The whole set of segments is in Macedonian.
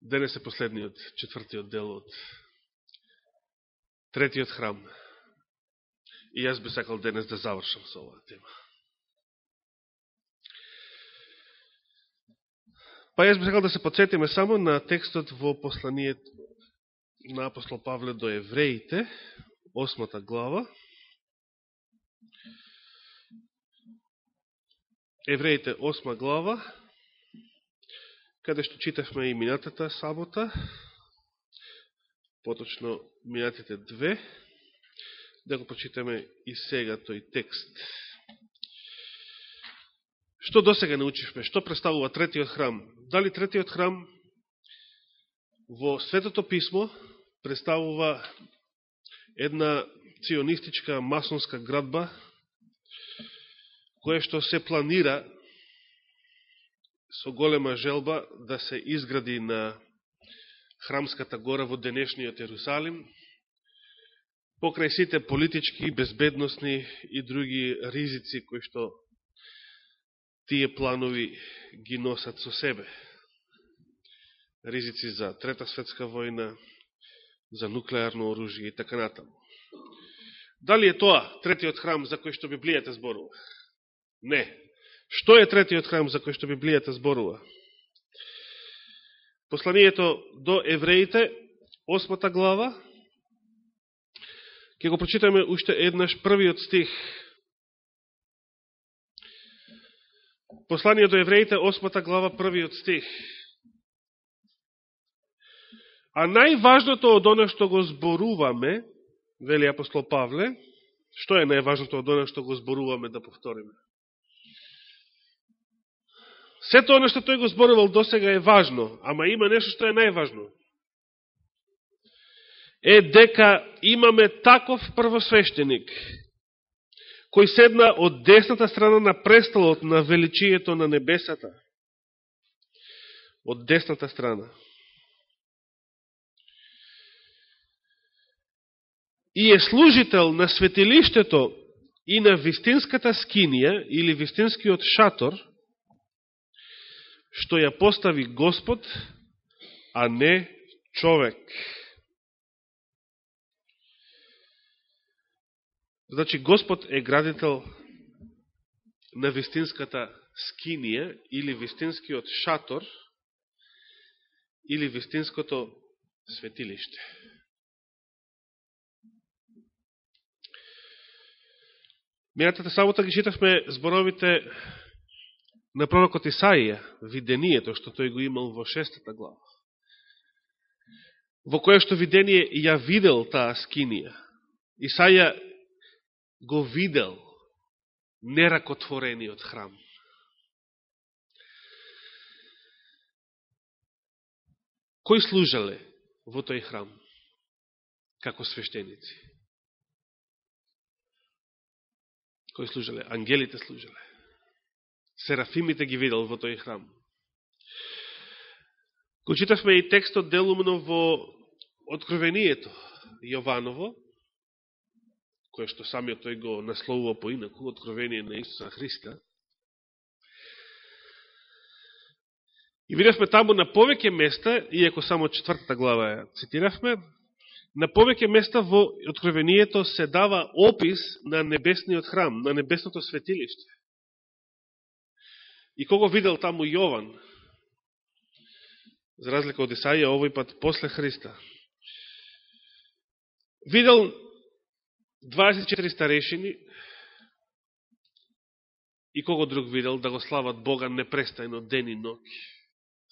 Денес е последниот, четвртиот дел од третиот храм. И јас би сакал денес да завршам со оваа тема. Па јас би сакал да се подсетиме само на текстот во посланието на апостол Павле до евреите, осмата глава. Евреите, осма глава, каде што читавме и минатата сабота, поточно минатите две, да го почитаме и сега тој текст. Што до сега научивме? Што представува третиот храм? Дали третиот храм во Светото Писмо представува една ционистичка масонска градба, која што се планира со голема желба да се изгради на Храмската гора во денешниот Ерусалим, покрај сите политички, безбедносни и други ризици кои што тие планови ги носат со себе. Ризици за Трета светска војна, за нуклеарно оружие и така натаму. Дали е тоа третиот храм за кој што Библијата зборува? Не. Што е третиот храм за кој што Библијата зборува? Посланието до евреите, осмата глава, Ке го прочитаме уште еднаш првиот стих. Послание до евреите, осмата глава, првиот стих. А најважното од оно што го зборуваме, вели апостол Павле, што е најважното од оно што го зборуваме, да повториме? Сето оно што тој го зборувал до сега е важно, ама има нешто што е најважно. Е дека имаме таков првосвещеник, кој седна од десната страна на престолот на величието на небесата. Од десната страна. И е служител на светилиштето и на вистинската скинија или вистинскиот шатор – што ја постави Господ, а не човек. Значи, Господ е градител на вистинската скинија или вистинскиот шатор или вистинското светилиште. Мејатата сабота ги читавме зборовите на пророкот Исаија, видението што тој го имал во шестата глава, во кое што видение ја видел таа скинија. Исаја го видел неракотворениот храм. Кој служале во тој храм како свештеници? Кој служале? Ангелите служале. Серафимите ги видел во тој храм. Го читавме и текстот делумно во Откровението Јованово, кое што самиот тој го насловува поинаку, Откровение на Исуса Христа. И видевме таму на повеќе места, иако само четвртата глава ја цитиравме, на повеќе места во Откровението се дава опис на небесниот храм, на небесното светилиште. И кого видел таму Јован, за разлика од Исаија, овој пат после Христа, видел 24 старешини и кого друг видел да го слават Бога непрестајно ден и ноќ,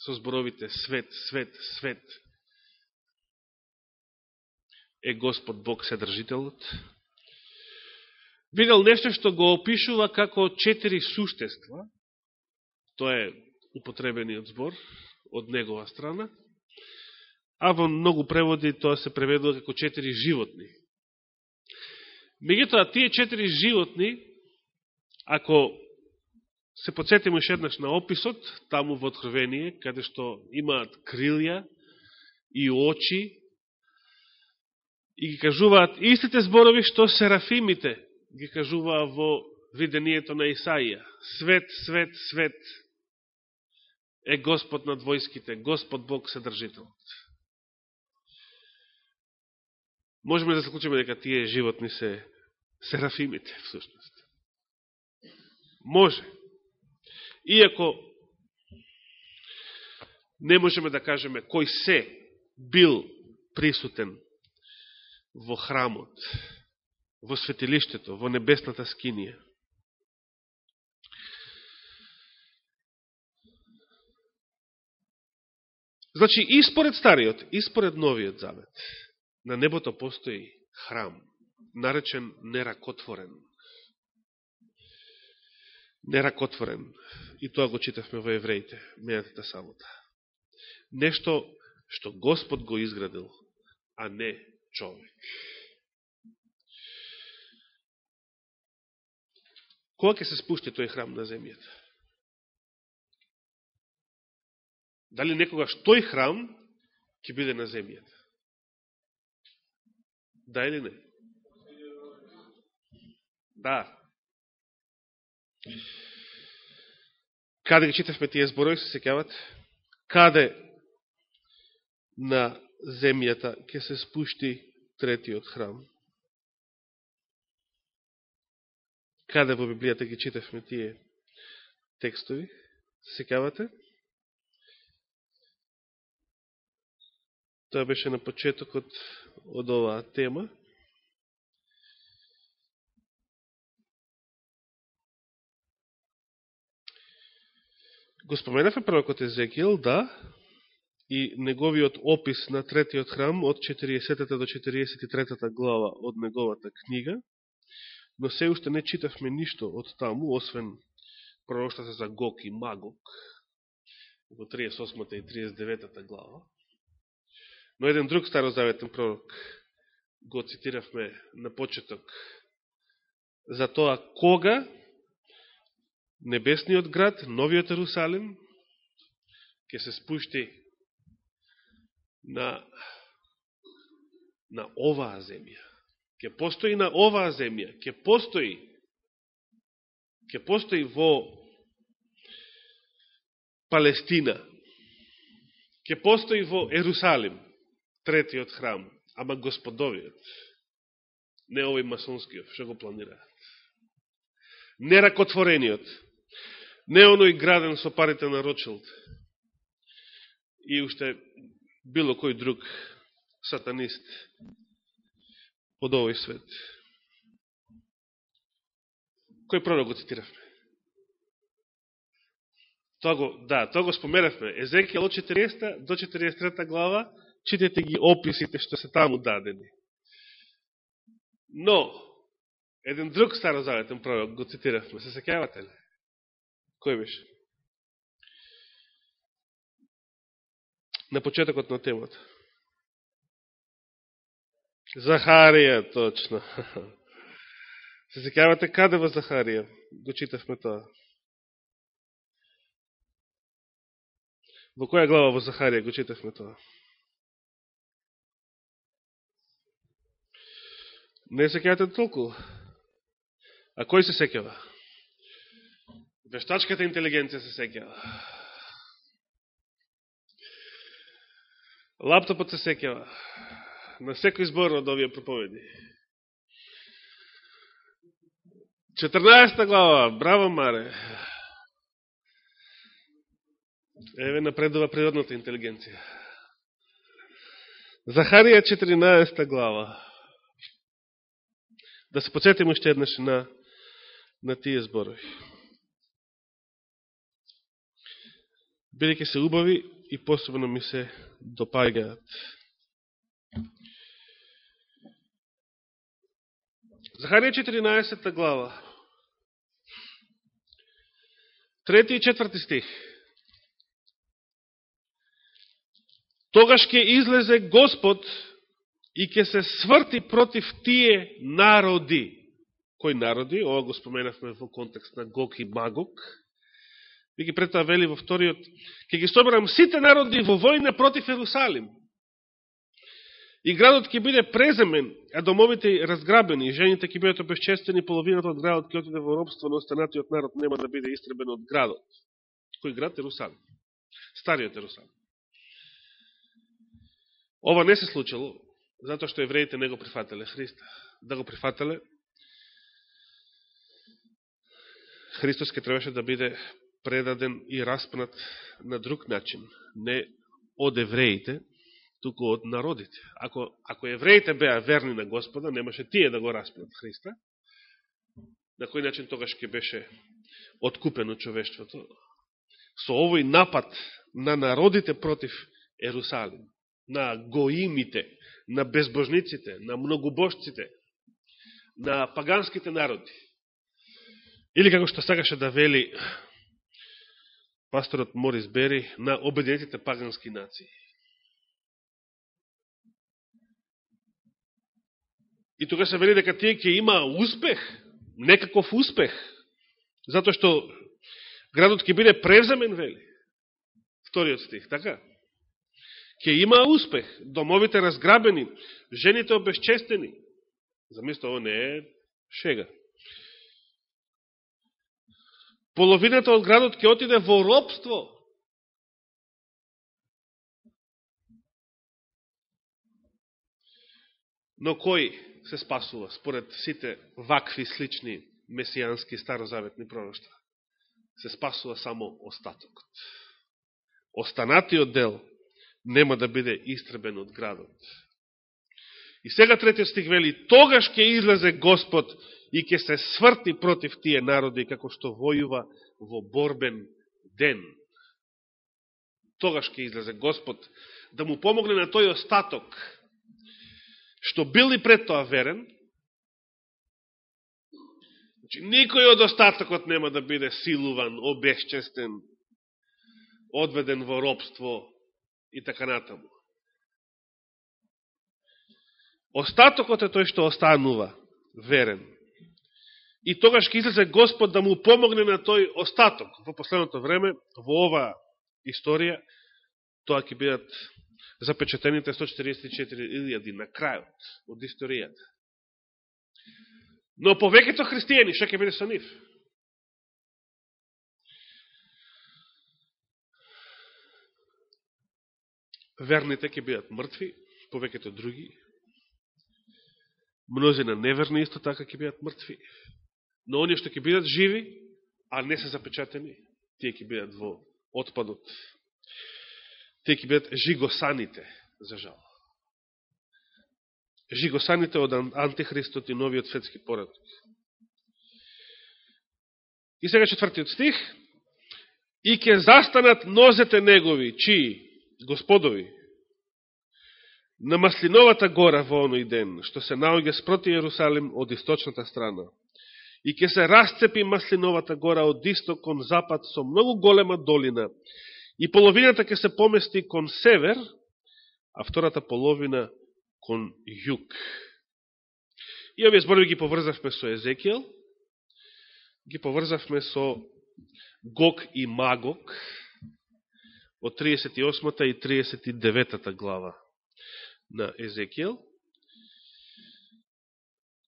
со зборовите свет, свет, свет, е Господ Бог Седржителот. Видел нешто што го опишува како четири суштества, Тоа е употребениот збор од негова страна. А во многу преводи тоа се преведува како четири животни. Меѓутоа, тие четири животни, ако се подсетиме еднаш на описот, таму во Откровение, каде што имаат крилја и очи, и ги кажуваат истите зборови што серафимите ги кажуваа во видението на Исаија. Свет, свет, свет е Господ над војските, Господ Бог Седржителот. Можеме да заклучиме дека тие животни се серафимите, всушност. Може. Иако не можеме да кажеме кој се бил присутен во храмот, во светилиштето, во небесната скинија. Значи, и според Стариот, и според Новиот Завет, на небото постои храм, наречен неракотворен. Неракотворен. И тоа го читавме во евреите, мејатата сабота. Нешто што Господ го изградил, а не човек. Кога ќе се спушти тој храм на земјата? Дали некогаш тој храм ќе биде на земјата? Да или не? Да. Каде ги читавме тие зборови, се секават? Каде на земјата ќе се спушти третиот храм? Каде во Библијата ги читавме тие текстови? Се секавате? Тоа беше на почетокот од оваа тема. Го споменавме пророкот Езекиел, да, и неговиот опис на третиот храм од 40 до 43 глава од неговата книга, но се уште не читавме ништо од таму, освен пророштата за Гок и Магок во 38 и 39 глава. Но еден друг старозаветен пророк го цитиравме на почеток за тоа кога небесниот град, новиот Ерусалим, ќе се спушти на, на оваа земја. Ке постои на оваа земја, ке постои, ке постои во Палестина, ке постои во Ерусалим, третиот храм, ама господовиот, не овој масонскиот, што го планираат. Не ракотворениот, не оној граден со парите на Рочелд и уште било кој друг сатанист од овој свет. Кој пророк го цитиравме? Тоа го, да, тоа го споменавме. Езекијал од 40 до 43 глава, читете ги описите што се таму дадени. Но, еден друг старозаветен пророк го цитиравме, се секјавате ли? Кој беше? На почетокот на темата. Захарија, точно. Се секјавате каде во Захарија? Го читавме тоа. Во која глава во Захарија го читавме тоа? Не се кејате толку. А кој се секјава? Вештачката интелигенција се секјава. Лаптопот се секјава. На секој збор од овие проповеди. 14 глава, браво Маре. Еве напредува природната интелигенција. Захарија 14 глава. Да се подсетим уште еднаш на, на тие зборови. бидеќи се убави и посебно ми се допаѓаат. Захарија 14 глава. Трети и четврти стих. Тогаш ќе излезе Господ и ќе се сврти против тие народи. Кој народи? Ова го споменавме во контекст на Гог и Магог ви ги пред вели во вториот, Ке ги собрам сите народи во војна против Ерусалим. И градот ќе биде преземен, а домовите разграбени, жените ќе бидат обесчестени, половината од градот ќе отиде во робство, но останатиот народ нема да биде истребен од градот. Кој град? Ерусалим. Стариот Ерусалим. Ова не се случило, затоа што евреите не го прифателе Христа. Да го прифателе, Христос ке требаше да биде предаден и распнат на друг начин, не од евреите, туку од народите. Ако, ако евреите беа верни на Господа, немаше тие да го распнат Христа, на кој начин тогаш ќе беше откупено човештвото, со овој напад на народите против Ерусалим, на гоимите, на безбожниците, на многобожците, на паганските народи. Или како што сакаше да вели пасторот Морис Бери, на обединетите пагански нации. И тога се вели дека тие ќе има успех, некаков успех, затоа што градот ќе биде превземен, вели. Вториот стих, така? Ке има успех, домовите разграбени, жените обезчестени. Замисто, ово не е шега. Половината од градот ќе отиде во робство. Но кој се спасува според сите вакви слични месијански старозаветни пророќства? Се спасува само остатокот. Останатиот дел нема да биде истребен од градот. И сега третиот стих вели, тогаш ќе излезе Господ и ќе се сврти против тие народи, како што војува во борбен ден. Тогаш ќе излезе Господ да му помогне на тој остаток, што бил и пред тоа верен, Значи, никој од остатокот нема да биде силуван, обесчестен, одведен во робство и така натаму. Остатокот е тој што останува верен. И тогаш ќе излезе Господ да му помогне на тој остаток. Во последното време, во ова историја, тоа ќе бидат запечатените 144.000 на крајот од историјата. Но повеќето христијани, што ќе биде со нив? Верните ќе бидат мртви, повеќето други. Мнозина неверни исто така ќе бидат мртви. Но оние што ќе бидат живи, а не се запечатени, тие ќе бидат во отпадот. Тие ќе бидат жигосаните, за жал. Жигосаните од антихристот и новиот светски поредок. И сега четвртиот стих. И ќе застанат нозете негови, чии? Господови, на Маслиновата гора во оној ден, што се наоѓа спроти Јерусалим од источната страна. И ќе се расцепи Маслиновата гора од исток кон запад со многу голема долина, и половината ќе се помести кон север, а втората половина кон југ. И овие зборови ги поврзавме со Езекијал, ги поврзавме со Гог и Магог, од 38 и 39 глава на Езекијел,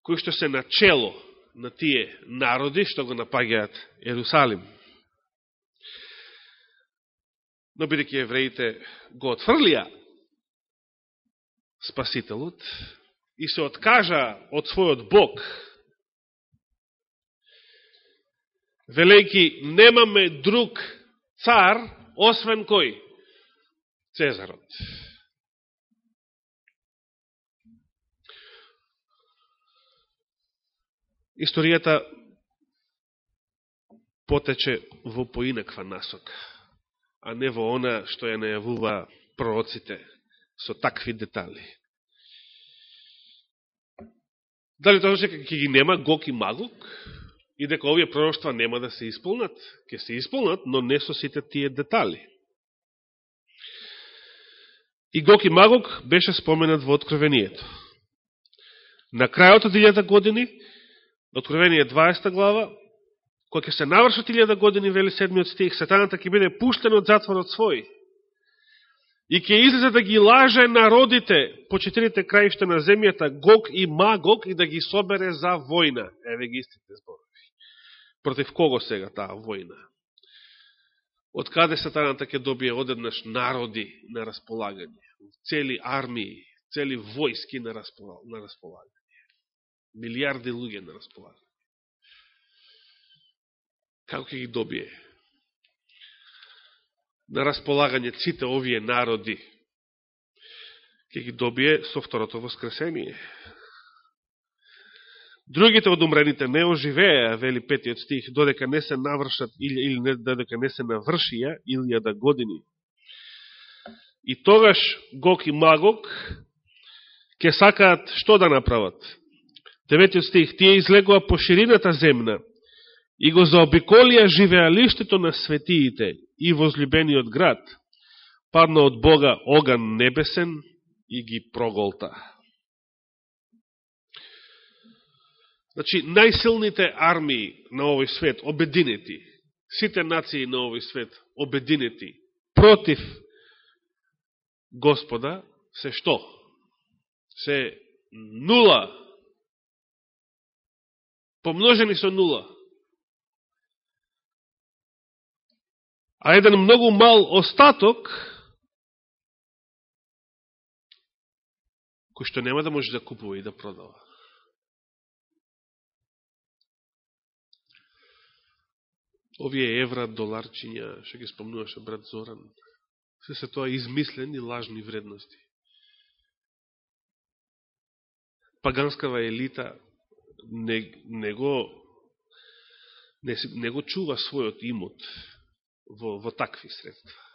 кои што се начело на тие народи што го напагаат Ерусалим. Но бидеќи евреите го отфрлија Спасителот и се откажа од својот Бог, велејки немаме друг цар, освен кој? Цезарот. Историјата потече во поинаква насока, а не во она што ја најавува пророците со такви детали. Дали тоа значи, дека ќе ги нема Гок и Магок? И дека овие пророќства нема да се исполнат? Ке се исполнат, но не со сите тие детали. И Гок и Магок беше споменат во Откровението. На крајот од 1000 години Откровение 20 глава, кој ќе се навршат 1000 години, вели седмиот стих, сатаната ќе биде пуштен од затворот свој и ќе излезе да ги лаже народите по четирите краишта на земјата, Гог и Магог, и да ги собере за војна. Еве ги истите зборови. Против кого сега таа војна? од каде сатаната ќе добие одеднаш народи на располагање, цели армии, цели војски на располагање, милиарди луѓе на располагање. Како ќе ги добие? На располагање ците овие народи, ќе ги добие со второто воскресение. Другите од умрените не оживеа, вели петиот стих, додека не се навршат или, или не, додека не се навршија илјада години. И тогаш Гок и магок, ќе сакаат што да направат? Деветиот стих, тие излегува по ширината земна и го заобиколија живеалиштето на светиите и возлюбениот град, падна од Бога оган небесен и ги проголта. Значи, најсилните армии на овој свет, обединети, сите нации на овој свет, обединети, против Господа, се што? Се нула. Помножени со нула. А еден многу мал остаток, кој што нема да може да купува и да продава. Овие евра, доларчиња, што ги спомнуваше брат Зоран, се се тоа измислени лажни вредности. Паганскава елита не, не го не, не го чува својот имот во, во такви средства.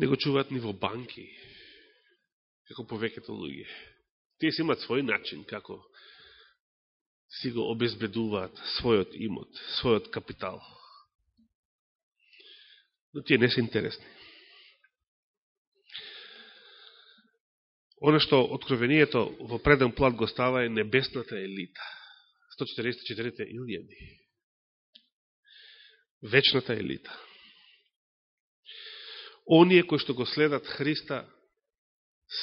Не го чуваат ни во банки, како повеќето луѓе. Тие си имат свој начин како си го обезбедуваат својот имот, својот капитал. Но тие не се интересни. Оно што откровението во преден плат го става е небесната елита. 144 илјади. Вечната елита. Оние кои што го следат Христа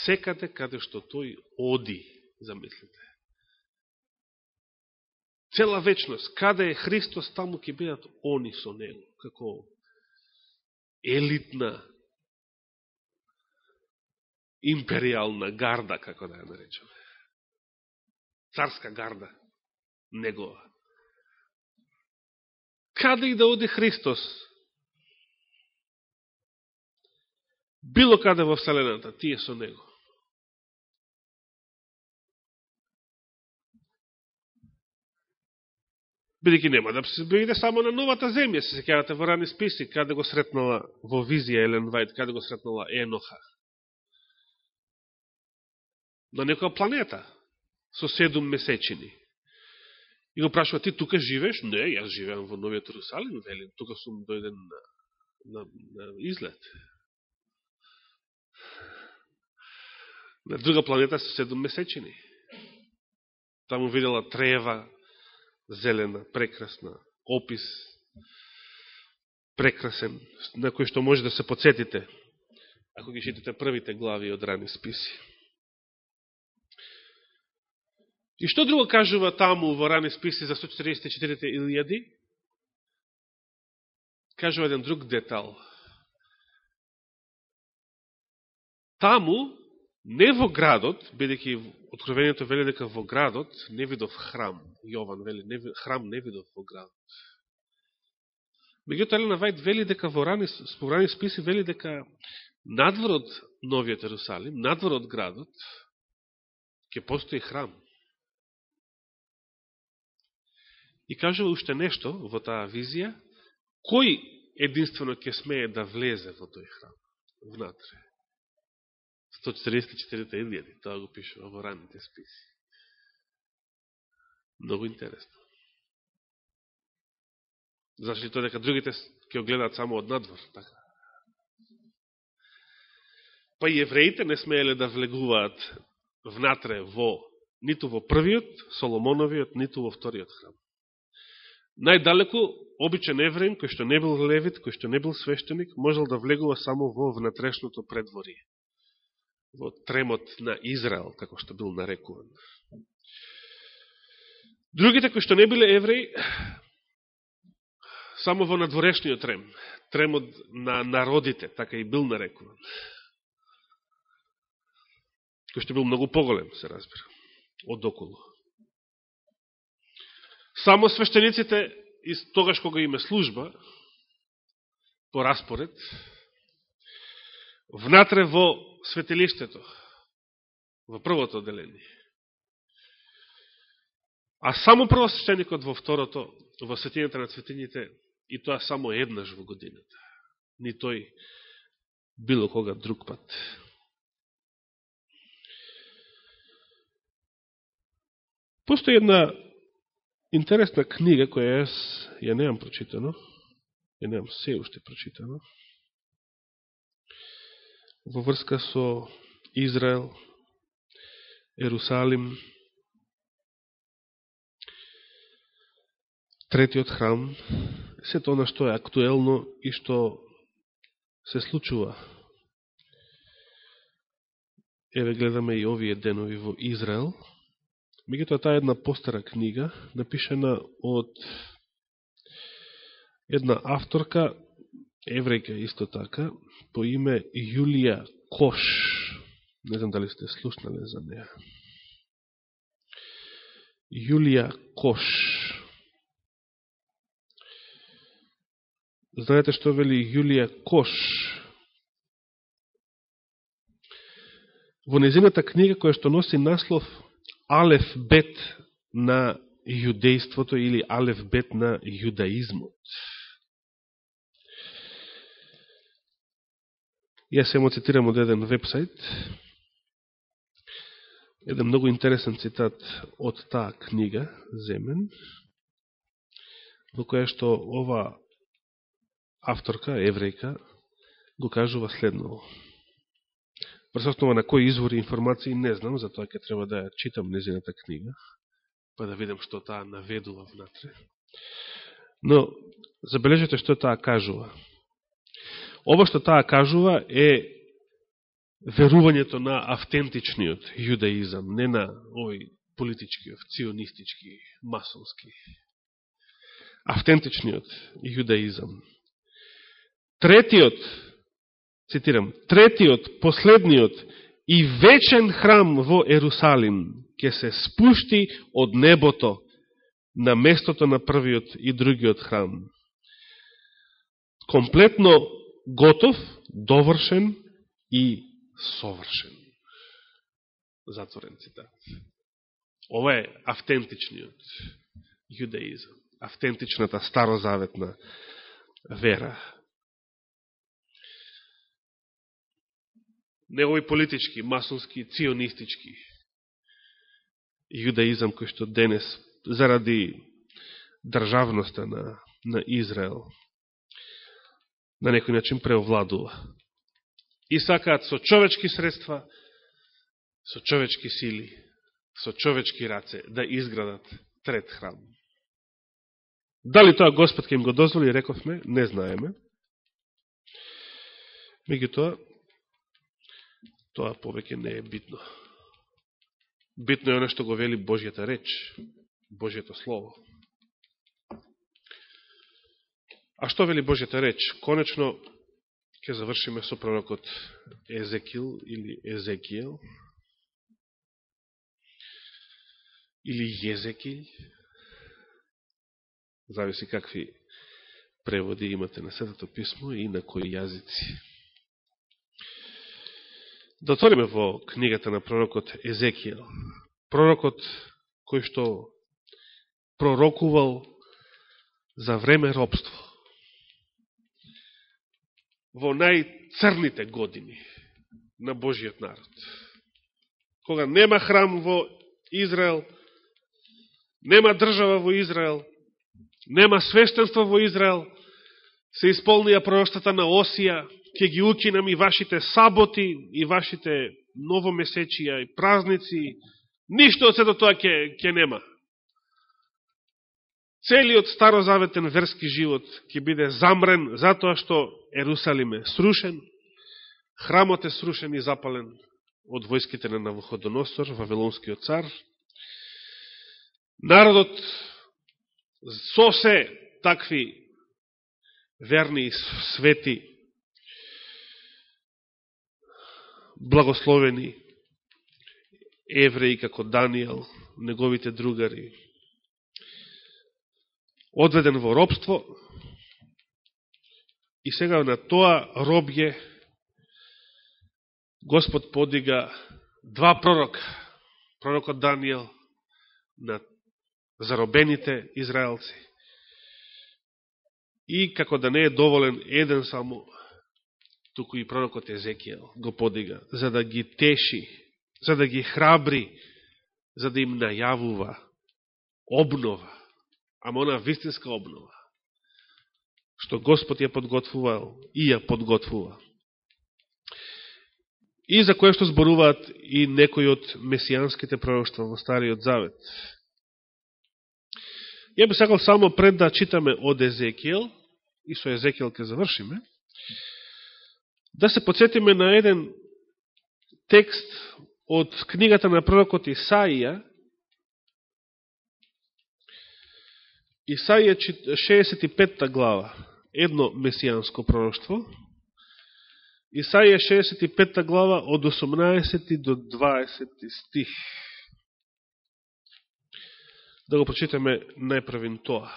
секаде каде што тој оди, замислите цела вечност, каде е Христос, таму ќе бидат они со Него, како елитна, империална гарда, како да ја наречаме. Царска гарда, Негова. Каде и да оди Христос, било каде во Вселената, тие со Него. Бидеќи нема да се биде само на новата земја, се секјавате во рани списи, каде го сретнала во визија Елен Вајд, каде го сретнала Еноха. На некоја планета, со седум месечини. И го прашува, ти тука живееш? Не, јас живеам во Новиот Русалин, велим, тука сум дојден на, на, на излет. На друга планета со седум месечини. Таму видела трева, зелена, прекрасна, опис, прекрасен, на кој што може да се подсетите, ако ги читате првите глави од рани списи. И што друго кажува таму во рани списи за 144 илјади? Кажува еден друг детал. Таму Не во градот, бидеќи откровението вели дека во градот не видов храм. Јован вели, не, храм не видов во градот. Меѓуто Елена Вајд вели дека во рани, спорани рани списи вели дека надвор од Новиот Ерусалим, надвор од градот, ќе постои храм. И кажува уште нешто во таа визија, кој единствено ќе смее да влезе во тој храм, внатре. 144.000, тоа го пишува во ранните списи. Много интересно. Зашто тоа дека другите ќе огледаат само од надвор, така? Па и евреите не смееле да влегуваат внатре во, ниту во првиот, Соломоновиот, ниту во вториот храм. Најдалеку, обичен евреин, кој што не бил левит, кој што не бил свештеник, можел да влегува само во внатрешното предворие во тремот на Израел, како што бил нарекуван. Другите кои што не биле евреи, само во надворешниот трем, тремот на народите, така и бил нарекуван, кој што бил многу поголем, се разбира, од околу. Само свештениците, тогаш кога име служба, по распоред, внатре во светилиштето, во првото отделение. А само првосвещеникот во второто, во светината на светините, и тоа само еднаш во годината. Ни тој било кога друг пат. Постои една интересна книга која јас ја немам прочитано, ја немам се уште прочитано, во врска со Израел, Ерусалим, третиот храм, сето она што е актуелно и што се случува. Еве гледаме и овие денови во Израел. Мегутоа таа една постара книга, напишена од една авторка, еврејка исто така, по име Јулија Кош. Не знам дали сте слушнале за неја. Јулија Кош. Знаете што вели Јулија Кош? Во незината книга која што носи наслов Алеф Бет на јудејството или Алеф Бет на јудаизмот. Јас му цитирам од еден вебсайт, еден многу интересен цитат од таа книга, земен, во која што ова авторка, еврејка, го кажува следново. Прс основа на кои извори информации не знам, затоа ќе треба да ја читам незината книга, па да видам што таа наведува внатре. Но, забележете што таа кажува. Ова што таа кажува е верувањето на автентичниот јудаизам, не на овој политички, ционистички, масонски. Автентичниот јудаизам. Третиот, цитирам, третиот, последниот и вечен храм во Ерусалим ќе се спушти од небото на местото на првиот и другиот храм. Комплетно готов, довршен и совршен. Затворен цитат. Ова е автентичниот јудеизм, автентичната старозаветна вера. негови политички, масонски, ционистички јудаизам кој што денес заради државноста на, на Израел на некој начин преовладува. И сакаат со човечки средства, со човечки сили, со човечки раце да изградат трет храм. Дали тоа Господ ке им го дозволи, рековме, не знаеме. Меѓутоа, тоа повеќе не е битно. Битно е оно што го вели Божјата реч, Божјето Слово. А што вели Божјата реч? Конечно, ќе завршиме со пророкот Езекил или Езекиел, или Езекил, зависи какви преводи имате на Светото писмо и на кои јазици. Да отвориме во книгата на пророкот Езекијел. Пророкот кој што пророкувал за време робство. Во најцрните години на Божиот народ. Кога нема храм во Израел, нема држава во Израел, нема свештенство во Израел, се исполнија пророштата на Осија, ќе ги укинам и вашите саботи, и вашите новомесечија, и празници, ништо од сето тоа ќе, ќе нема. Целиот старозаветен верски живот ќе биде замрен затоа што Ерусалим е срушен, храмот е срушен и запален од војските на Навуходоносор, Вавилонскиот цар, Народот со се такви верни и свети, благословени евреи како Данијел, неговите другари, одведен во робство и сега на тоа робје Господ подига два пророка, пророкот Данијел на заробените израелци. И како да не е доволен еден само, туку и пророкот Езекијел го подига, за да ги теши, за да ги храбри, за да им најавува обнова, ама она вистинска обнова, што Господ ја подготвувал и ја подготвува. И за кое што зборуваат и некои од месијанските пророќства во Стариот Завет. Ја би сакал само пред да читаме од Езекијел, и со Езекијел ке завршиме, да се подсетиме на еден текст од книгата на пророкот Исаија, Исаија 65 глава, едно месијанско пророќство, Исаија 65 глава од 18 до 20 стих. Да го прочитаме најправин тоа.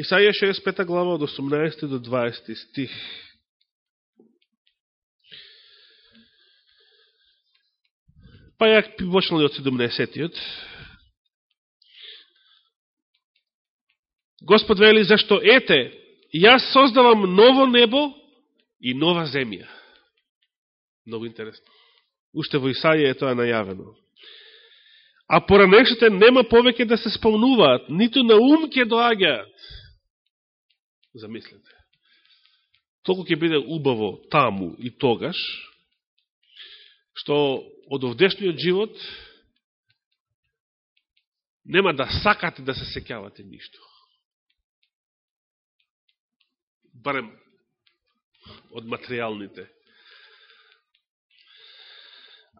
Исаија 65 глава од 18 до 20 стих. Па ја почнали од 17-тиот. Господ вели, зашто ете, јас создавам ново небо и нова земја. Много интересно. Уште во Исаија е тоа најавено. А поранешите нема повеќе да се спомнуваат, ниту на ум ќе доаѓаат. Замислете. Толку ќе биде убаво таму и тогаш, што од овдешниот живот нема да сакате да се секјавате ништо. Барем од материјалните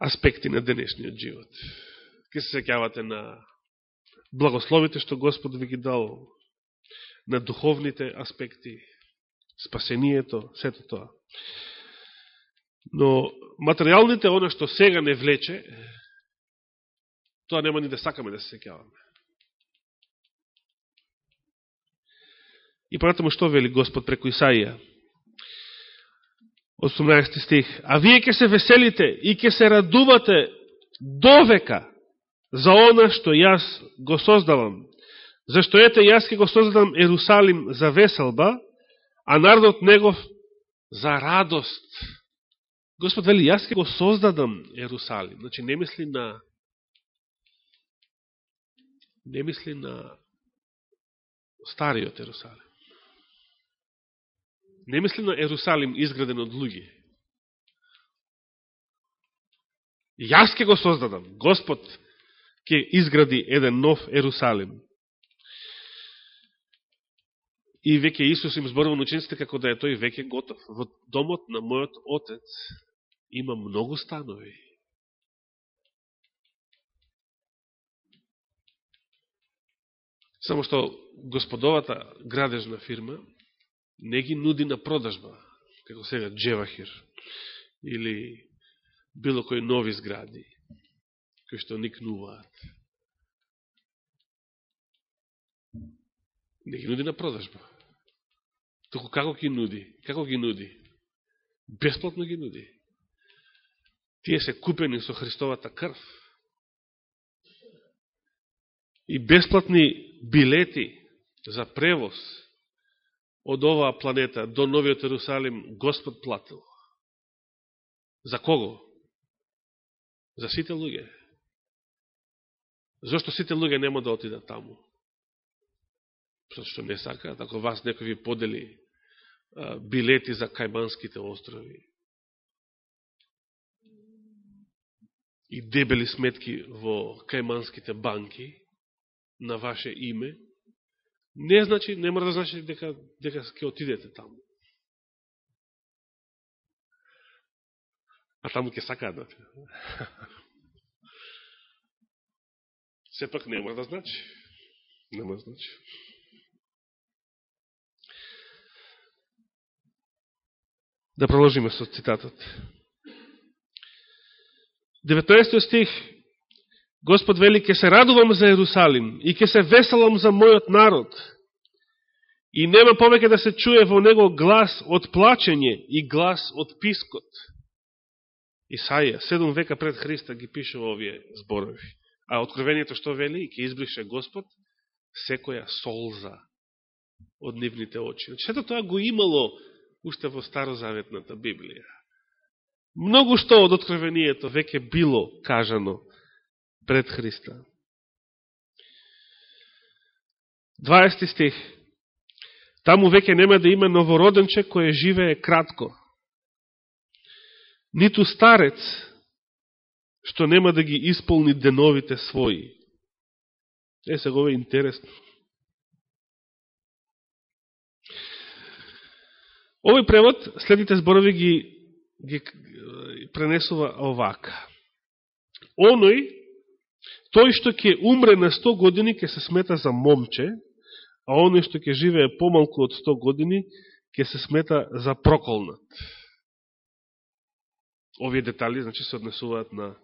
аспекти на денешниот живот. Ке се секјавате на благословите што Господ ви ги дал на духовните аспекти, спасението, сето тоа. Но материјалните, оно што сега не влече, тоа нема ни да сакаме да се секјаваме. И понатаму што вели Господ преку Исаија? 18 стих. А вие ќе се веселите и ќе се радувате довека за она што јас го создавам Зашто ете, јас ке го создадам Ерусалим за веселба, а народот негов за радост. Господ вели, јас ке го создадам Ерусалим. Значи, не мисли на не мисли на стариот Ерусалим. Не мисли на Ерусалим изграден од луѓе. Јас ке го создадам. Господ ке изгради еден нов Ерусалим. И веќе Исус им зборува на учениците како да е тој веќе готов. Во домот на мојот Отец има многу станови. Само што господовата градежна фирма не ги нуди на продажба, како сега Джевахир, или било кои нови згради, кои што никнуваат. Не ги нуди на продажба. Току како ги нуди? Како ги нуди? Бесплатно ги нуди. Тие се купени со Христовата крв. И бесплатни билети за превоз од оваа планета до Новиот Ерусалим Господ платил. За кого? За сите луѓе. Зошто сите луѓе нема да отидат таму? Зошто не сакаат, ако вас некој ви подели билети за Кајманските острови и дебели сметки во Кајманските банки на ваше име, не значи, не мора да значи дека, дека ќе отидете таму. А таму ќе сакаат да Сепак мора да значи. Не мора да значи. Да продолжиме со цитатот. 19 стих. Господ вели, ке се радувам за Ерусалим и ке се веселам за мојот народ. И нема повеќе да се чуе во него глас од плачење и глас од пискот. Исаија, седум века пред Христа ги пише овие зборови. А откровението што вели, ке избрише Господ секоја солза од нивните очи. Значи, сето тоа го имало уште во Старозаветната Библија. Многу што од откровението веќе било кажано пред Христа. 20 стих. Таму веќе нема да има новороденче кој живее кратко. Ниту старец што нема да ги исполни деновите своји. Е, сега е интересно. Овој превод, следните зборови ги, ги пренесува овака. Оној, тој што ќе умре на 100 години, ќе се смета за момче, а оној што ќе живее помалку од 100 години, ќе се смета за проколнат. Овие детали, значи, се однесуваат на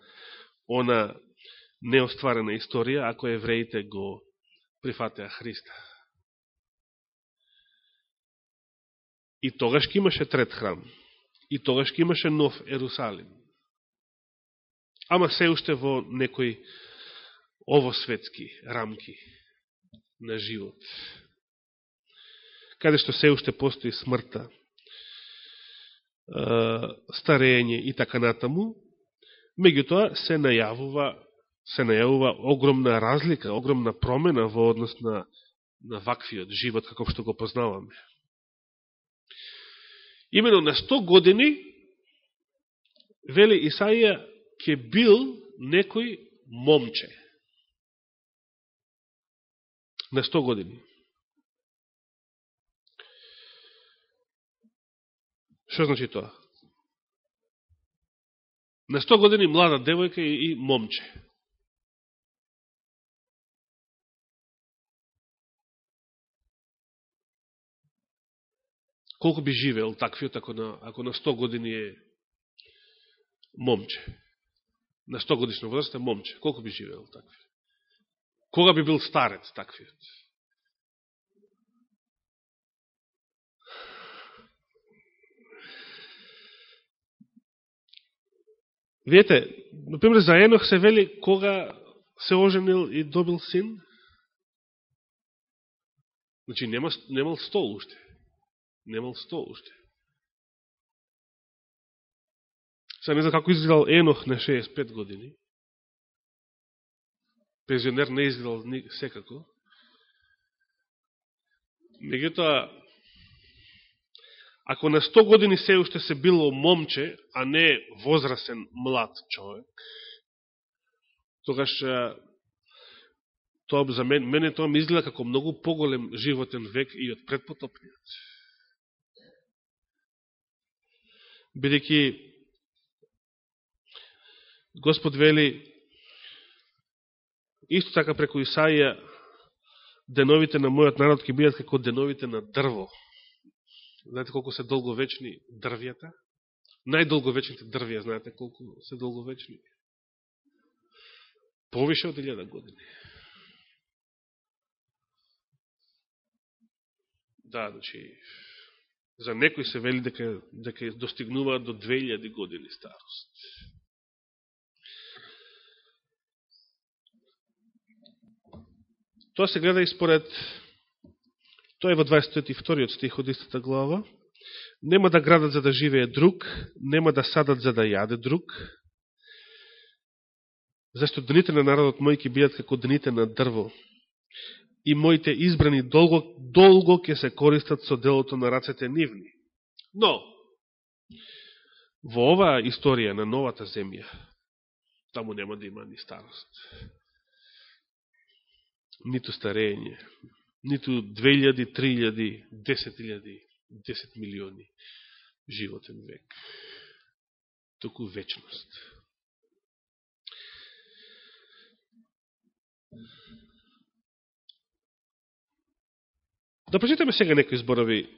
она неостварена историја, ако евреите го прифатеа Христа. И тогаш ќе имаше трет храм. И тогаш ќе имаше нов Ерусалим. Ама се уште во некои овосветски рамки на живот. Каде што се уште постои смртта, старење и така натаму, меѓутоа се најавува се најавува огромна разлика, огромна промена во однос на, на ваквиот живот, како што го познаваме. Имено на 100 години, вели Исаија, ќе бил некој момче. На 100 години. Што значи тоа? На 100 години млада девојка и, и момче. колку би живеел таквиот ако на, ако на 100 години е момче? На 100 годишна возраст е момче. Колку би живеел таквиот? Кога би бил старец таквиот? Видете, например, за Енох се вели кога се оженил и добил син. Значи, нема, немал стол уште немал стол уште. Се не знам како изгледал Енох на 65 години. Пензионер не изгледал секако. Меѓутоа, ако на 100 години се уште се било момче, а не возрасен млад човек, тогаш тоа за мен, мене тоа ми изгледа како многу поголем животен век и од предпотопниот. бидеќи Господ вели исто така преку Исаија деновите на мојот народ ќе бидат како деновите на дрво. Знаете колку се долговечни дрвјата? Најдолговечните дрвја, знаете колку се долговечни? Повише од 1000 години. Да, значи, За некои се вели дека, дека достигнуваат до 2000 години старост. Тоа се гледа и според Тоа е во 22 стих од истата глава. Нема да градат за да живее друг, нема да садат за да јаде друг, зашто дните на народот мој ќе бидат како дните на дрво, и моите избрани долго, долго ќе се користат со делото на рацете нивни. Но, во оваа историја на новата земја, таму нема да има ни старост. Ниту старење, ниту 2000, 3000, 10.000, 10 милиони животен век. Току вечност. Да прочитаме сега некои зборови,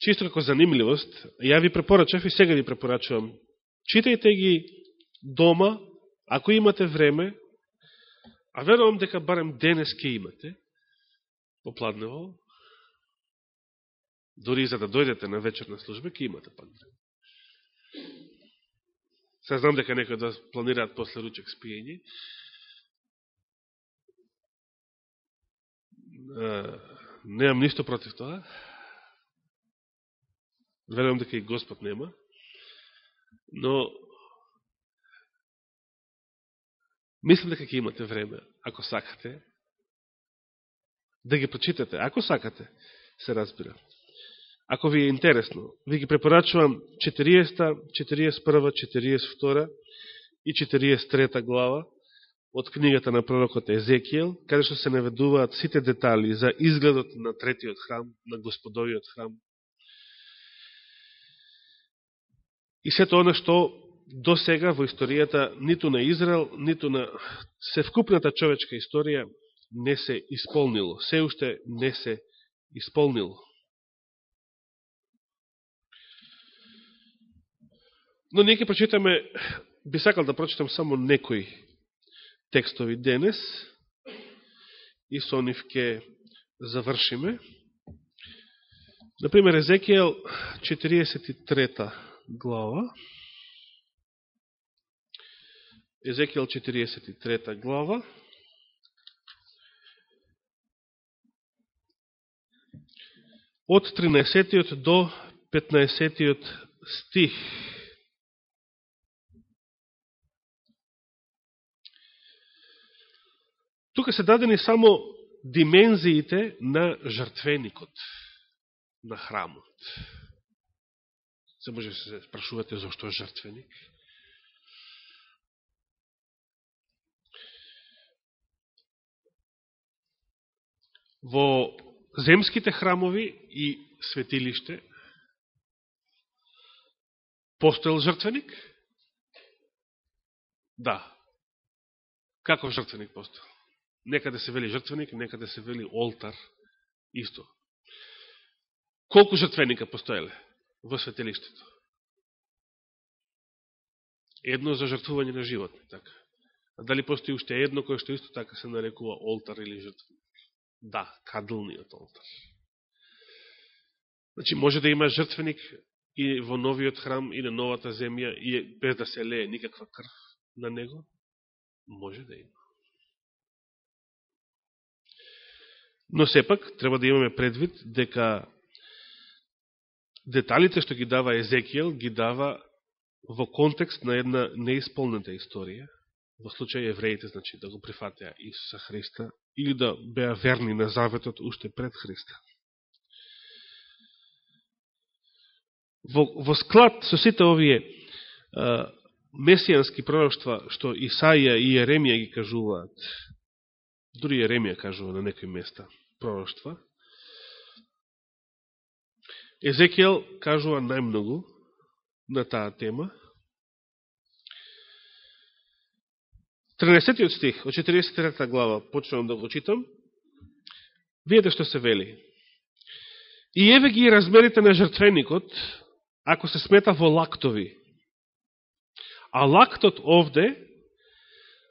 чисто како занимливост. Ја ви препорачав и сега ви препорачувам. Читајте ги дома, ако имате време, а верувам дека барем денес ке имате, попладнево, дори за да дојдете на вечерна служба, ке имате пак време. Се знам дека некои да планираат после ручек спиење. Немам ништо против тоа. Верувам дека и Господ нема. Но мислам дека ќе имате време, ако сакате, да ги прочитате. Ако сакате, се разбира. Ако ви е интересно, ви ги препорачувам 40, 41, 42 и 43 глава од книгата на пророкот Езекиел, каде што се наведуваат сите детали за изгледот на третиот храм, на господовиот храм. И сето оно што до сега во историјата ниту на Израел, ниту на севкупната човечка историја не се исполнило. Се уште не се исполнило. Но ние прочитаме, би сакал да прочитам само некои текстови денес и со нив ке завршиме. Например, Езекијел 43 глава. Езекијал 43 глава. Од 13 до 15 стих. Тука се дадени само димензиите на жртвеникот, на храмот. Се може да се спрашувате зашто е жртвеник. Во земските храмови и светилиште постоел жртвеник? Да. Каков жртвеник постоел? Некаде се вели жртвеник, некаде се вели олтар, исто. Колку жртвеника постоеле во светилиштето? Едно за жртвување на живот, така. А дали постои уште едно кое што исто така се нарекува олтар или жртвеник? Да, кадлниот олтар. Значи, може да има жртвеник и во новиот храм и на новата земја, и без да се лее никаква крв на него? Може да има. Но сепак, треба да имаме предвид дека деталите што ги дава Езекијел, ги дава во контекст на една неисполнета историја, во случај евреите, значи, да го прифатеа Исуса Христа, или да беа верни на заветот уште пред Христа. Во, во склад со сите овие а, месијански пророќства, што Исаија и Јеремија ги кажуваат, дури Јеремија кажува на некои места, пророќства. Езекијел кажува најмногу на таа тема. 13 стих, од 43 глава, почнувам да го читам. Видете што се вели. И еве ги размерите на жртвеникот, ако се смета во лактови. А лактот овде,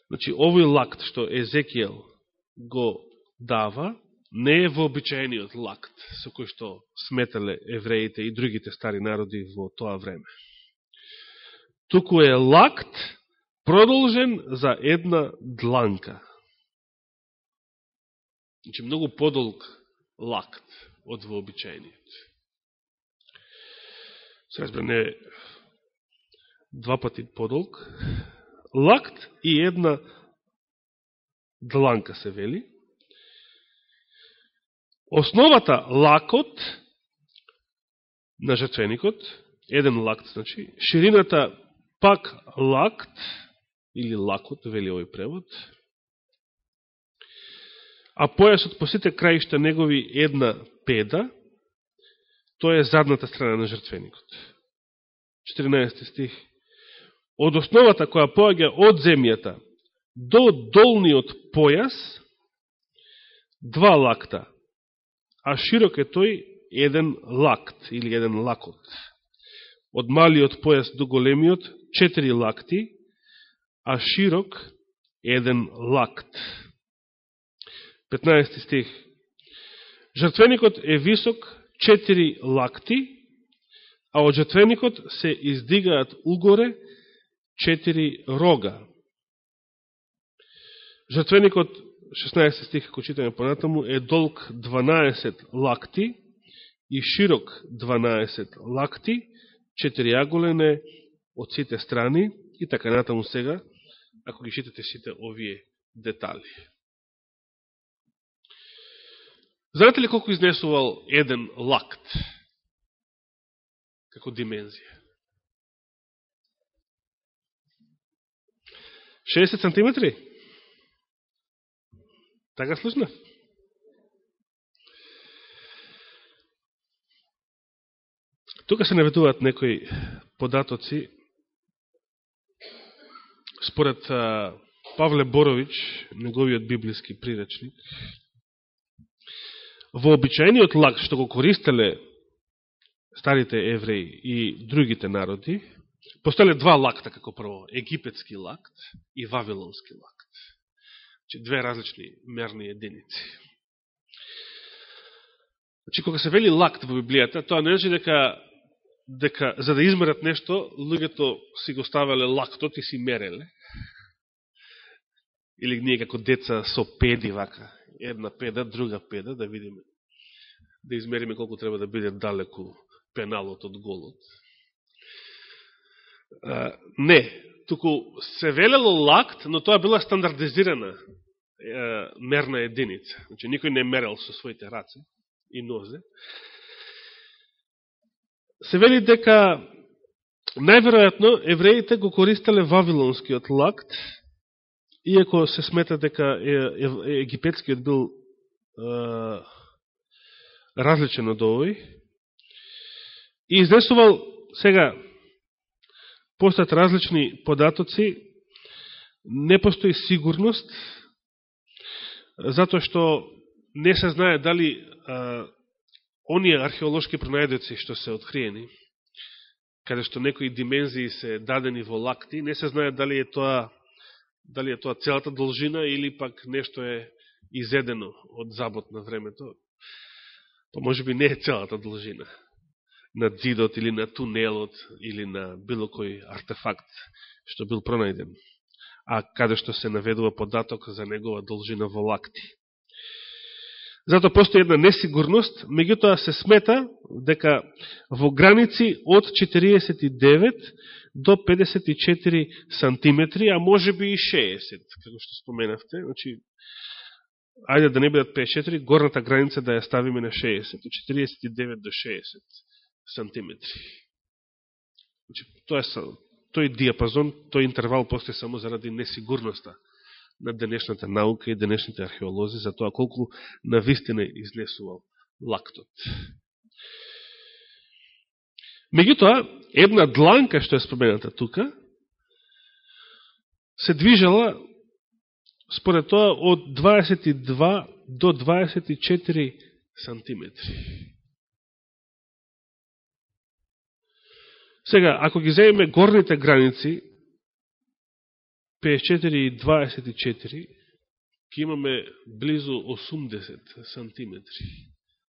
значи овој лакт што Езекијел го дава, не е вообичаениот лакт со кој што сметале евреите и другите стари народи во тоа време. Туку е лакт продолжен за една дланка. Значи, многу подолг лакт од вообичаениот. Се разбира, не два пати подолг. Лакт и една дланка се вели. Основата лакот на жртвеникот, еден лакт, значи, ширината пак лакт, или лакот, вели овој превод, а појасот по сите краишта негови една педа, тоа е задната страна на жртвеникот. 14 стих. Од основата која поаѓа од земјата до долниот појас два лакта, а широк е тој еден лакт или еден лакот. Од малиот појас до големиот четири лакти, а широк еден лакт. 15 стих. Жртвеникот е висок 4 лакти, а од жртвеникот се издигаат угоре 4 рога. Жртвеникот, 16 стих, ако читаме понатаму, е долг 12 лакти и широк 12 лакти, 4 јаголене од сите страни и така натаму сега, ако ги читате сите овие детали. Знаете ли колку изнесувал еден лакт како димензија? 60 сантиметри? Така слушна? Тука се наведуваат некои податоци според Павле Борович, неговиот библиски приречник, во обичајниот лак што го користеле старите евреи и другите народи, постоеле два лакта како прво, египетски лакт и вавилонски лакт. Значи, две различни мерни единици. Значи, кога се вели лакт во Библијата, тоа не значи дека, дека за да измерат нешто, луѓето си го ставале лактот и си мереле. Или ние како деца со педи вака, една педа, друга педа, да видиме, да измериме колку треба да биде далеку пеналот од голот. А, не, туку се велело лакт, но тоа била стандардизирана е, мерна единица. Значи, никој не мерел со своите раце и нозе. Се вели дека најверојатно евреите го користеле вавилонскиот лакт, иако се смета дека египетскиот бил е, различен од овој. И изнесувал, сега, постат различни податоци, не постои сигурност, затоа што не се знае дали а, оние археолошки пронајдоци што се откриени, каде што некои димензии се дадени во лакти, не се знае дали е тоа дали е тоа целата должина или пак нешто е изедено од забот на времето. Па може би не е целата должина на дзидот или на тунелот или на било кој артефакт што бил пронајден, а каде што се наведува податок за негова должина во лакти. Зато постои една несигурност, меѓутоа се смета дека во граници од 49 до 54 сантиметри, а може би и 60, како што споменавте. Значи, ајде да не бидат 54, горната граница да ја ставиме на 60, од 49 до 60 сантиметри. Значи, тоа е тој диапазон, тој интервал постои само заради несигурноста на денешната наука и денешните археолози за тоа колку на вистина изнесувал лактот. Меѓутоа, една дланка што е спомената тука, се движала според тоа од 22 до 24 сантиметри. Сега, ако ги земеме горните граници, 54 и 24, ќе имаме близу 80 сантиметри.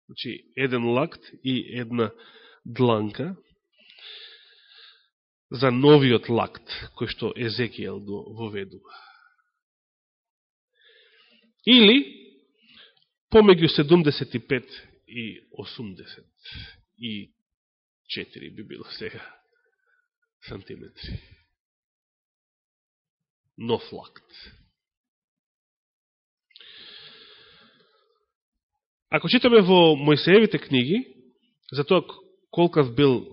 Значи, еден лакт и една дланка за новиот лакт, кој што Езекијел го воведува. Или помеѓу 75 и 80 и 4 би било сега сантиметри. Нов лакт. Ако читаме во Мојсеевите книги, за тоа колкав бил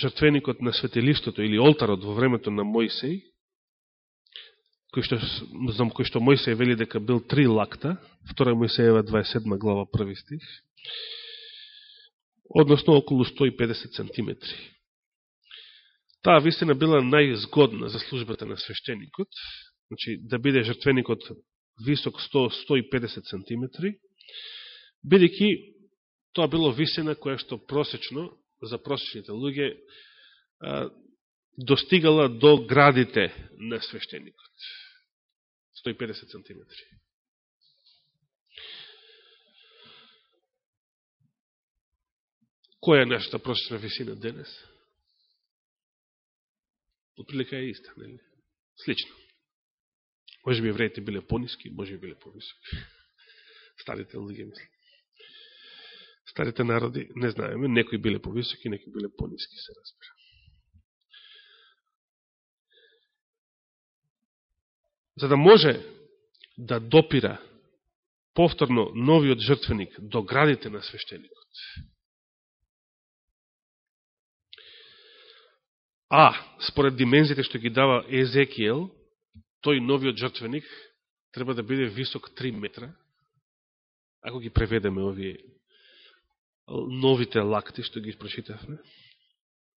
жртвеникот на светелиштото или олтарот во времето на Мојсеј, кој што, знам, кој што Мојсеј вели дека бил три лакта, втора Мојсеева 27 глава први стих, односно околу 150 сантиметри. Таа вистина била најзгодна за службата на свештеникот, значи, да биде жртвеникот висок 100-150 см, бидејќи тоа било висина која што просечно, за просечните луѓе, достигала до градите на свештеникот. 150 см. Која е нашата просечна висина денес? Отприлика е иста, нели? Слично. Може би евреите биле пониски, може би биле повисоки. Старите луѓе мисли. Старите народи, не знаеме, некои биле повисоки, некои биле пониски, се разбира. За да може да допира повторно новиот жртвеник до градите на свештеникот. А, според димензите што ги дава Езекиел, тој новиот жртвеник треба да биде висок 3 метра, ако ги преведеме овие новите лакти што ги прочитавме,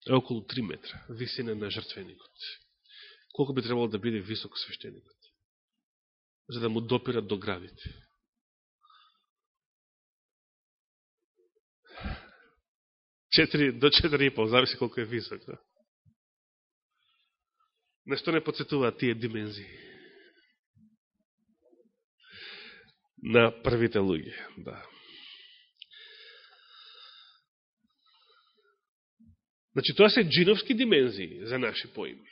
е околу 3 метра, висина на жртвеникот. Колко би требало да биде висок свештеникот, за да му допират до градите. Четири, до 4,5, зависи колко е висок. Да? Нешто не подсетуваат тие димензии на првите луѓе. Да. Значи, тоа се джиновски димензии за наши поими.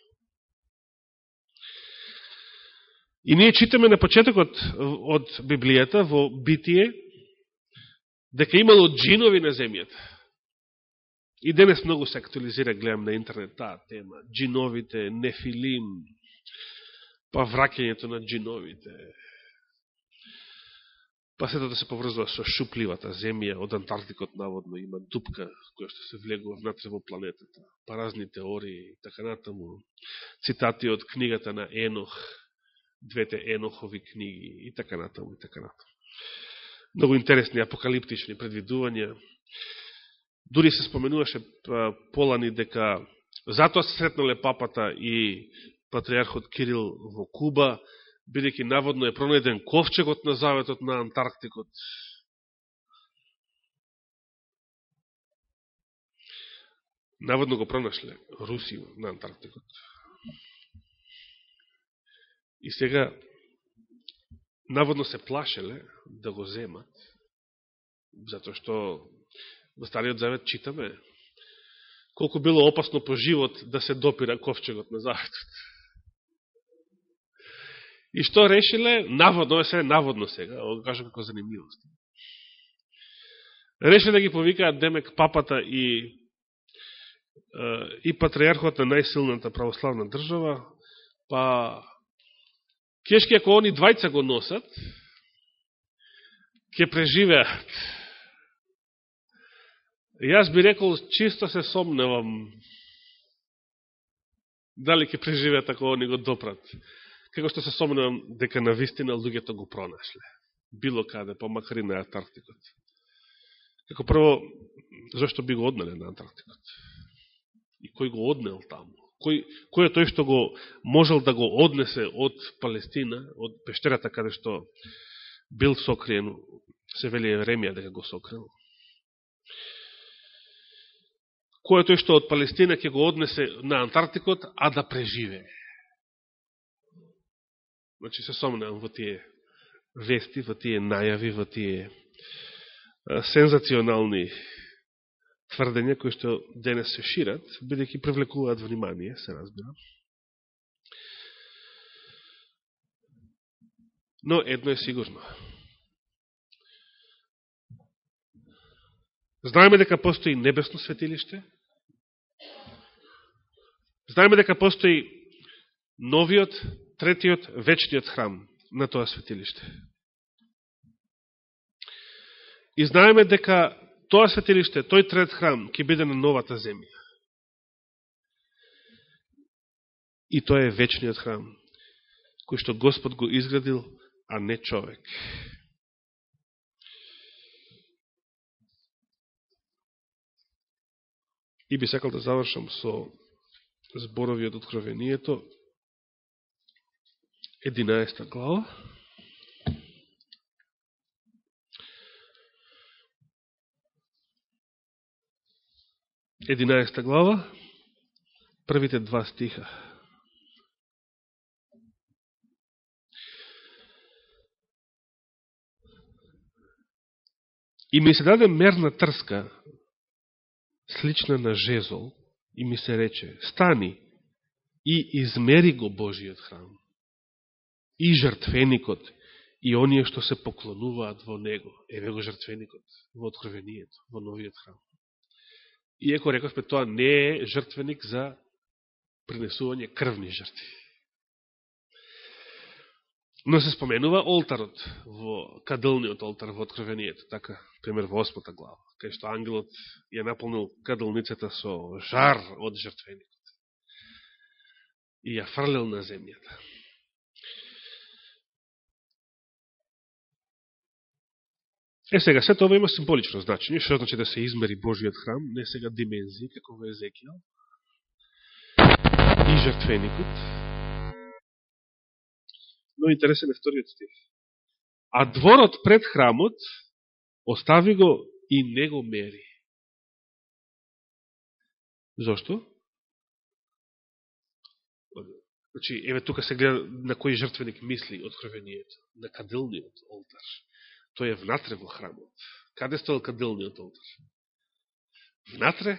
И ние читаме на почетокот од Библијата во Битие дека имало джинови на земјата. И денес многу се актуализира, гледам на интернет таа тема. Джиновите, нефилим, па вракењето на джиновите. Па сето да се поврзува со шупливата земја, од Антарктикот наводно има дупка која што се влегува внатре во планетата. Па разни теории и така натаму. Цитати од книгата на Енох, двете Енохови книги и така натаму и така натаму. Многу интересни апокалиптични предвидувања. Дури се споменуваше полани дека затоа се сретнале папата и патриархот Кирил во Куба, бидеќи наводно е пронеден ковчегот на заветот на Антарктикот. Наводно го пронашле Руси на Антарктикот. И сега наводно се плашеле да го земат, затоа што во Стариот Завет читаме колку било опасно по живот да се допира ковчегот на Заветот. И што решиле? Наводно е се, наводно сега, кажа како занимljivост. Решиле да ги повикаат Демек папата и и патриархот на најсилната православна држава, па кешки ако они двајца го носат, ќе преживеат Јас би рекол, чисто се сомневам дали ќе преживеат ако они го допрат. Како што се сомневам дека на вистина луѓето го пронашле. Било каде, па макар и на Антарктикот. Како прво, зашто би го однеле на Антарктикот? И кој го однел таму? Кој, кој е тој што го можел да го однесе од Палестина, од пештерата каде што бил сокриен, се вели Евремија да дека го сокрил? Кој е тој што од Палестина ќе го однесе на Антарктикот, а да преживее. Значи се сомневам во тие вести, во тие најави, во тие сензационални тврдења кои што денес се шират, бидеќи привлекуваат внимание, се разбира. Но едно е сигурно. Знаеме дека постои небесно светилиште, Знаеме дека постои новиот, третиот, вечниот храм на тоа светилиште. И знаеме дека тоа светилиште, тој трет храм, ќе биде на новата земја. И тоа е вечниот храм, кој што Господ го изградил, а не човек. И би сакал да завршам со зборови од откровението, 11 глава. Единаеста глава, првите два стиха. И ми се даде мерна трска, слична на жезол, и ми се рече, стани и измери го Божиот храм, и жртвеникот, и оние што се поклонуваат во него. Еве го жртвеникот во откровението, во новиот храм. Иеко рековме, тоа не е жртвеник за принесување крвни жртви. Но се споменува олтарот во кадълниот олтар во откровението, така, пример во осмата глава, кај што ангелот ја наполнил кадълницата со жар од жртвеникот и ја фрлил на земјата. Е, сега, се това има символично значење, што значи да се измери Божиот храм, не сега димензии, како во Езекијал, и жртвеникот. Но интересен е вториот стих. А дворот пред храмот остави го и не го мери. Зошто? Значи, еве тука се гледа на кој жртвеник мисли откровението, на кадилниот олтар тој е внатре во храмот. Каде стоел каделниот олтар? Внатре?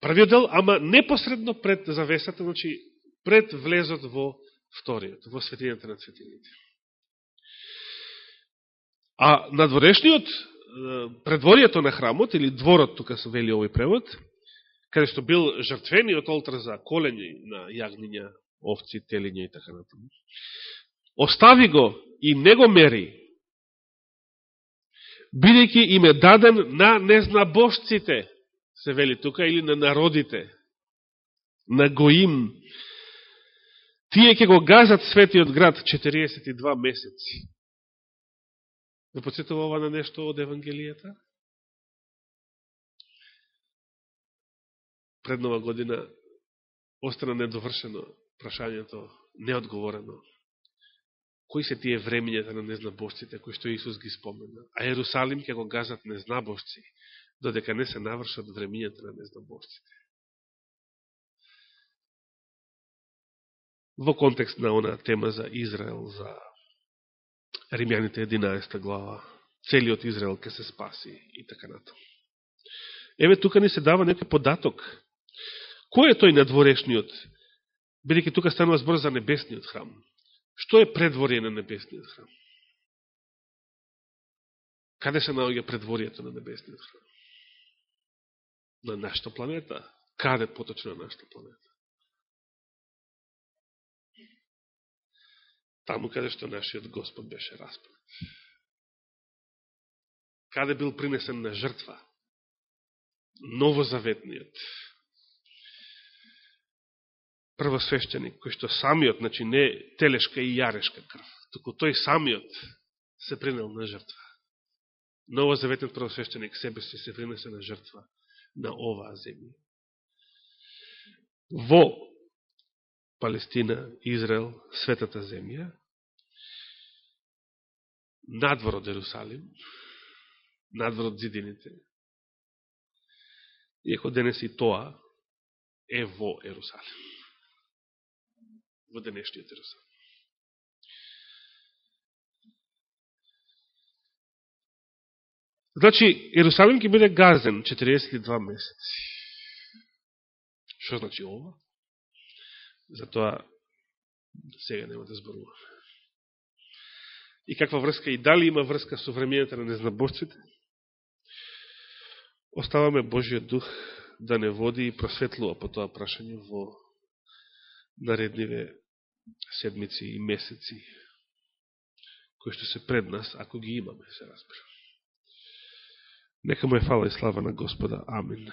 Првиот дел, ама непосредно пред завесата, значи пред влезот во вториот, во светината на светините. А надворешниот, предворието на храмот, или дворот, тука се вели овој превод, каде што бил жртвениот олтар за колени на јагниња, овци, телиња и така натаму, остави го и не го мери, бидејќи им е даден на незнабожците, се вели тука, или на народите, на Гоим. Тие ќе го газат светиот град 42 месеци. Не подсетува ова на нешто од Евангелијата? Пред нова година остана недовршено прашањето, неодговорено кои се тие времењата на незнабожците, кои што Исус ги спомена. А Ерусалим ќе го газат незнабожци, додека не се навршат времењата на незнабожците. Во контекст на она тема за Израел, за Римјаните 11 глава, целиот Израел ке се спаси и така нато. Еве тука ни се дава некој податок. Кој е тој надворешниот? Бидеќи тука станува збор за небесниот храм. Што е предворие на небесниот храм? Каде се наоѓа предворието на небесниот храм? На нашата планета. Каде поточно на нашата планета? Таму каде што нашиот Господ беше распнат. Каде бил принесен на жртва? Новозаветниот првосвещеник, кој што самиот, значи не телешка и јарешка крв, туку тој самиот се принел на жртва. Новозаветниот првосвещеник себе си се принесе на жртва на оваа земја. Во Палестина, Израел, светата земја, надвор од Ерусалим, надвор од зидините, иако денес и тоа е во Ерусалим во денешниот Ерусалим. Значи, Ерусалим ќе биде газен 42 месеци. Што значи ова? Затоа сега нема да зборуваме. И каква врска, и дали има врска со времењата на незнабожците? Оставаме Божиот дух да не води и просветлува по тоа прашање во наредниве седмици и месеци, кои што се пред нас, ако ги имаме, се разбира. Нека му е фала и слава на Господа. Амин.